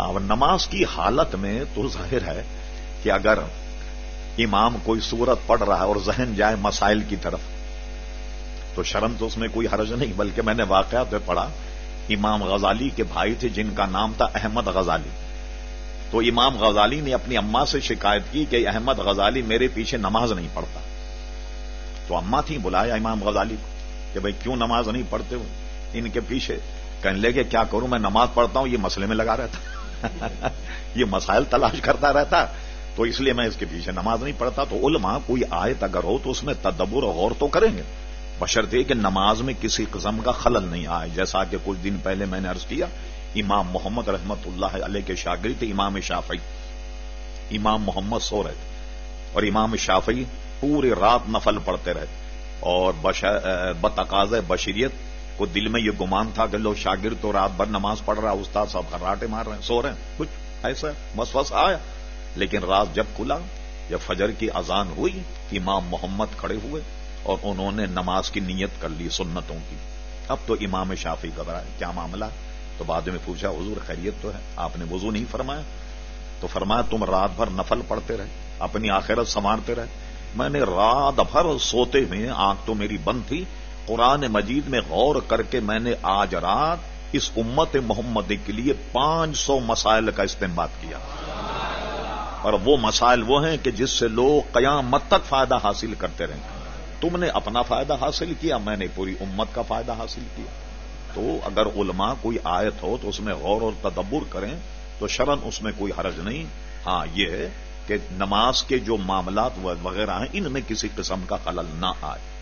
اب نماز کی حالت میں تو ظاہر ہے کہ اگر امام کوئی صورت پڑھ رہا ہے اور ذہن جائے مسائل کی طرف، تو شرم تو اس میں کوئی حرج نہیں، بلکہ میں نے واقعات میں پڑھا، امام غزالی کے بھائی تھے جن کا نام تھا احمد غزالی۔ تو امام غزالی نے اپنی اما سے شکایت کی کہ احمد غزالی میرے پیچھے نماز نہیں پڑھتا۔ تو اما تھی بلایا امام غزالی کو کہ بھائی کیوں نماز نہیں پڑھتے ہو؟ ان کے پیچھے کہنے لگے، کیا کروں میں نماز پڑھتا ہوں؟ یہ مسئلے میں لگا رہتا۔ یہ مسائل تلاش کرتا رہتا تو اس لیے میں اس کے پیچھے نماز نہیں پڑھتا تو علماء کوئی آیت اگر ہو تو اس میں تدبر اور غور تو کریں گے۔ بشرطے کہ نماز میں کسی قسم کا خلل نہیں آئے، جیسا کہ کچھ دن پہلے میں نے عرض کیا، امام محمد رحمت اللہ علیہ کے شاگرد امام شافعی۔ امام محمد سو رہے تھے اور امام شافعی پورے رات نفل پڑھتے رہے اور بتقاض بشریت کو دل میں یہ گمان تھا کہ لو شاگرد تو رات بھر نماز پڑھ رہا استاد صاحب خراٹے مار رہے ہیں، سو رہے ہیں۔ کچھ ایسا بس بس آیا۔ لیکن رات جب کھلا، جب فجر کی اذان ہوئی، امام محمد کھڑے ہوئے اور انہوں نے نماز کی نیت کر لی سنتوں کی۔ اب تو امام شافی گھبرائے۔ کیا معاملہ؟ تو بعد میں پوچھا، حضور خیریت تو ہے؟ آپ نے وضو نہیں فرمایا؟ تو فرمایا، تم رات بھر نفل پڑھتے رہے، اپنی آخرت سنوارتے رہے۔ میں نے رات بھر سوتے ہوئے آنکھ تو میری بند تھی قرآن مجید میں غور کر کے میں نے آج رات اس امت محمد کے لیے پانچ سو مسائل کا استعمال کیا۔ اور وہ مسائل وہ ہیں کہ جس سے لوگ قیامت تک فائدہ حاصل کرتے رہیں۔ تم نے اپنا فائدہ حاصل کیا، میں نے پوری امت کا فائدہ حاصل کیا۔ تو اگر علماء کوئی آیت ہو تو اس میں غور اور تدبر کریں، تو شرن اس میں کوئی حرج نہیں۔ ہاں یہ ہے کہ نماز کے جو معاملات وغیرہ ہیں، ان میں کسی قسم کا خلل نہ آئے۔